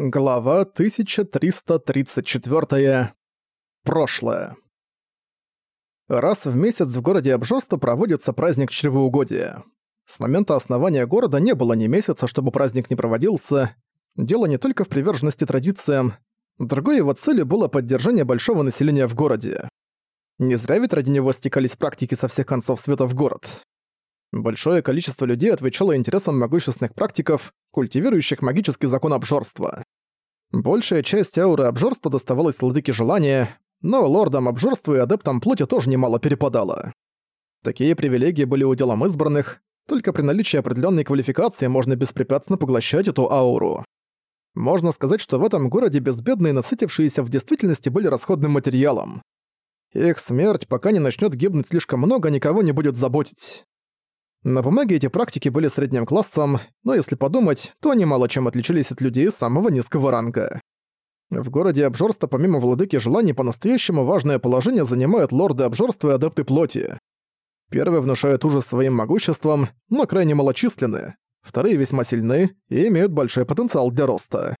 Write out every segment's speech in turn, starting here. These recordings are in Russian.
Глава 1334. Прошлое. Раз в месяц в городе Обжорство проводится праздник чревоугодия. С момента основания города не было ни месяца, чтобы праздник не проводился. Дело не только в приверженности традициям. Другой его целью было поддержание большого населения в городе. Не зря ведь ради него стекались практики со всех концов света в город. Большое количество людей отвечало интересам могущественных практиков, культивирующих магический закон обжорства. Большая часть ауры обжорства доставалась владыке желания, но лордам обжорства и адептам плоти тоже немало перепадало. Такие привилегии были уделом избранных, только при наличии определенной квалификации можно беспрепятственно поглощать эту ауру. Можно сказать, что в этом городе безбедные насытившиеся в действительности были расходным материалом. Их смерть, пока не начнет гибнуть слишком много, никого не будет заботить. На бумаге эти практики были средним классом, но если подумать, то они мало чем отличались от людей самого низкого ранга. В городе обжорства помимо владыки желаний по-настоящему важное положение занимают лорды обжорства и адепты плоти. Первые внушают ужас своим могуществом, но крайне малочисленны. Вторые весьма сильны и имеют большой потенциал для роста.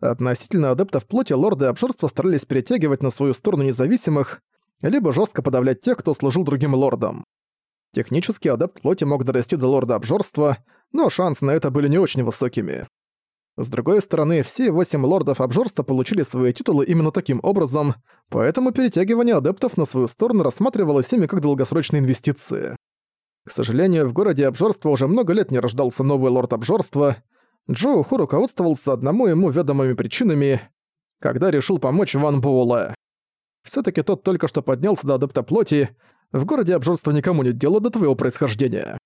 Относительно адептов плоти лорды обжорства старались перетягивать на свою сторону независимых, либо жестко подавлять тех, кто служил другим лордам. Технически адепт плоти мог дорасти до лорда обжорства, но шансы на это были не очень высокими. С другой стороны, все восемь лордов обжорства получили свои титулы именно таким образом, поэтому перетягивание адептов на свою сторону рассматривалось ими как долгосрочные инвестиции. К сожалению, в городе обжорства уже много лет не рождался новый лорд обжорства. Джоу Ху руководствовался одному ему ведомыми причинами, когда решил помочь Ван Буэлэ. Всё-таки тот только что поднялся до адепта плоти, в городе обжорства никому нет дела до твоего происхождения.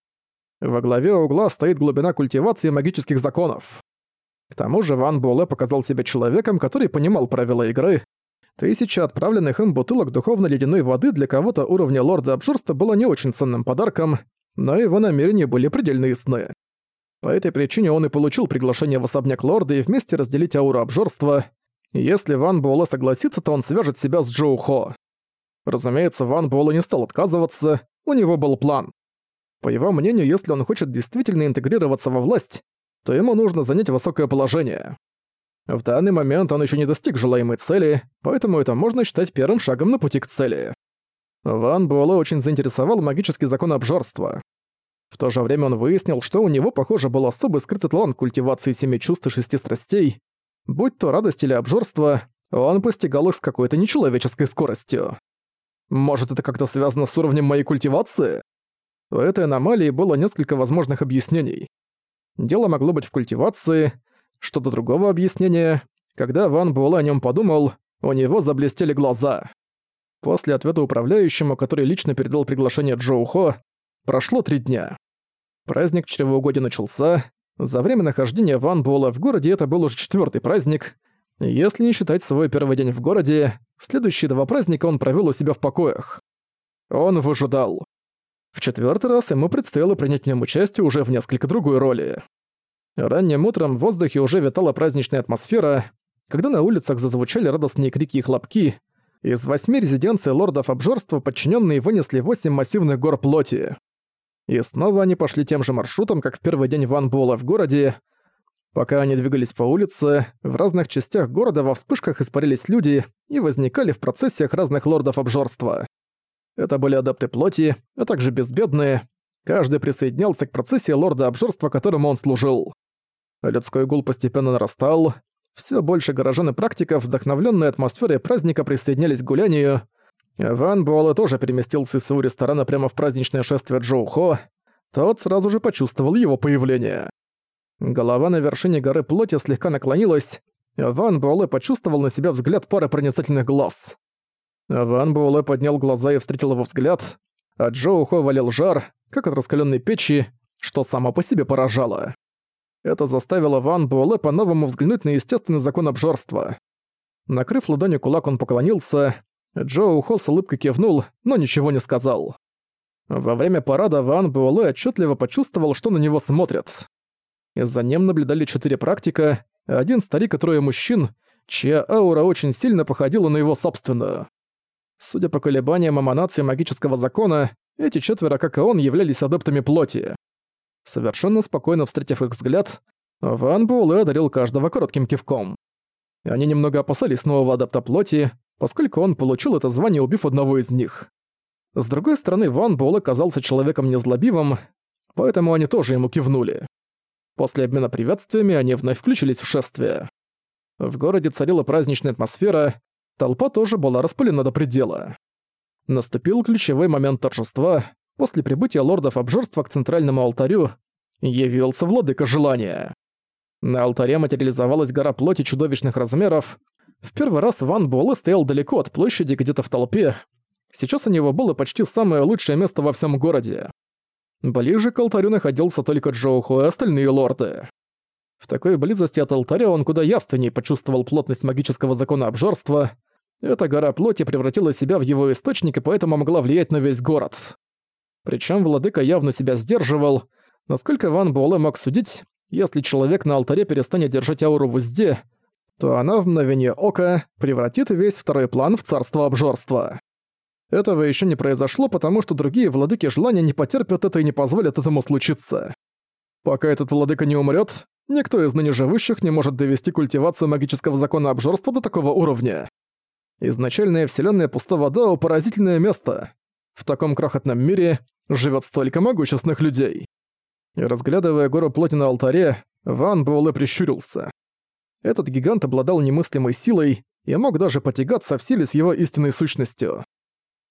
Во главе угла стоит глубина культивации магических законов. К тому же Ван Буэлэ показал себя человеком, который понимал правила игры. Тысяча отправленных им бутылок духовно-ледяной воды для кого-то уровня лорда обжорства было не очень ценным подарком, но его намерения были предельно ясны. По этой причине он и получил приглашение в особняк лорда и вместе разделить ауру обжорства. Если Ван Буэлэ согласится, то он свяжет себя с Джоу Хо. Разумеется, Ван Буэлэ не стал отказываться, у него был план. По его мнению, если он хочет действительно интегрироваться во власть, то ему нужно занять высокое положение. В данный момент он еще не достиг желаемой цели, поэтому это можно считать первым шагом на пути к цели. Ван Буэлэ очень заинтересовал магический закон обжорства. В то же время он выяснил, что у него, похоже, был особый скрытый талант культивации семи чувств и шести страстей. Будь то радость или обжорство, он постигал их с какой-то нечеловеческой скоростью. Может, это как-то связано с уровнем моей культивации? У этой аномалии было несколько возможных объяснений. Дело могло быть в культивации, что-то другого объяснения. Когда Ван Буэлэ о нем подумал, у него заблестели глаза. После ответа управляющему, который лично передал приглашение Джоу Хо, прошло три дня. Праздник чревоугодия начался. За время нахождения Ван Буэлэ в городе это был уже четвертый праздник. Если не считать свой первый день в городе, следующие два праздника он провел у себя в покоях. Он выжидал. В четвертый раз ему предстояло принять в нем участие уже в несколько другой роли. Ранним утром в воздухе уже витала праздничная атмосфера, когда на улицах зазвучали радостные крики и хлопки. Из восьми резиденций лордов обжорства подчиненные вынесли восемь массивных гор плоти. И снова они пошли тем же маршрутом, как в первый день Ван Буэлла в городе, Пока они двигались по улице, в разных частях города во вспышках испарились люди и возникали в процессиях разных лордов обжорства. Это были адепты плоти, а также безбедные. Каждый присоединялся к процессии лорда обжорства, которому он служил. Людской гул постепенно нарастал. Все больше горожан и практиков, вдохновленные атмосферой праздника, присоединялись к гулянию. Ван Буэлэ тоже переместился из своего ресторана прямо в праздничное шествие Джоу Хо. Тот сразу же почувствовал его появление. Голова на вершине горы плоти слегка наклонилась. Ван Буэлэ почувствовал на себя взгляд пары проницательных глаз. Ван Буэлэ поднял глаза и встретил его взгляд. А Джоу Хо валил жар, как от раскаленной печи, что само по себе поражало. Это заставило Ван Буэлэ по-новому взглянуть на естественный закон обжорства. Накрыв ладонью кулак, он поклонился. Джоу Хо с улыбкой кивнул, но ничего не сказал. Во время парада Ван Буэлэ отчетливо почувствовал, что на него смотрят. За ним наблюдали четыре практика, один старик и трое мужчин, чья аура очень сильно походила на его собственную. Судя по колебаниям эманации магического закона, эти четверо, как и он, являлись адептами плоти. Совершенно спокойно встретив их взгляд, Ван Буэлэ одарил каждого коротким кивком. Они немного опасались нового адапта плоти, поскольку он получил это звание, убив одного из них. С другой стороны, Ван Буэлэ казался человеком незлобивым, поэтому они тоже ему кивнули. После обмена приветствиями они вновь включились в шествие. В городе царила праздничная атмосфера, толпа тоже была распылена до предела. Наступил ключевой момент торжества. После прибытия лордов обжорства к центральному алтарю явился владыка желания. На алтаре материализовалась гора плоти чудовищных размеров. В первый раз Ван Буэлэ стоял далеко от площади, где-то в толпе. Сейчас у него было почти самое лучшее место во всем городе. Ближе к алтарю находился только Джоуху и остальные лорды. В такой близости от алтаря он куда явственнее почувствовал плотность магического закона обжорства. Эта гора плоти превратила себя в его источник и поэтому могла влиять на весь город. Причем владыка явно себя сдерживал. Насколько Ван Буэлэ мог судить, если человек на алтаре перестанет держать ауру в узде, то она в мгновение ока превратит весь второй план в царство обжорства. Этого еще не произошло, потому что другие владыки желания не потерпят это и не позволят этому случиться. Пока этот владыка не умрет, никто из ныне живущих не может довести культивацию магического закона обжорства до такого уровня. Изначальная вселенная пустого Дао — поразительное место. В таком крохотном мире живет столько могущественных людей. И разглядывая гору плоти на алтаре, Ван Буэлэ прищурился. Этот гигант обладал немыслимой силой и мог даже потягаться в силе с его истинной сущностью.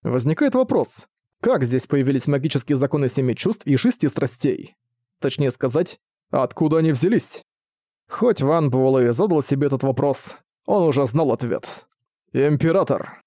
Возникает вопрос, как здесь появились магические законы семи чувств и шести страстей? Точнее сказать, откуда они взялись? Хоть Ван Буэлэ задал себе этот вопрос, он уже знал ответ. «Император!»